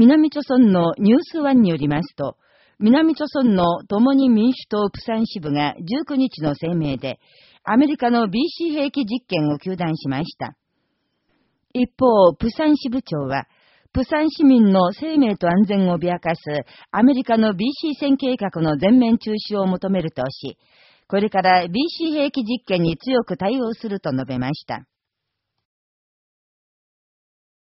南朝村のニュースワンによりますと、南朝村の共に民主党プサン支部が19日の声明で、アメリカの BC 兵器実験を求断しました。一方、プサン支部長は、プサン市民の生命と安全を脅かすアメリカの BC 戦計画の全面中止を求めるとし、これから BC 兵器実験に強く対応すると述べました。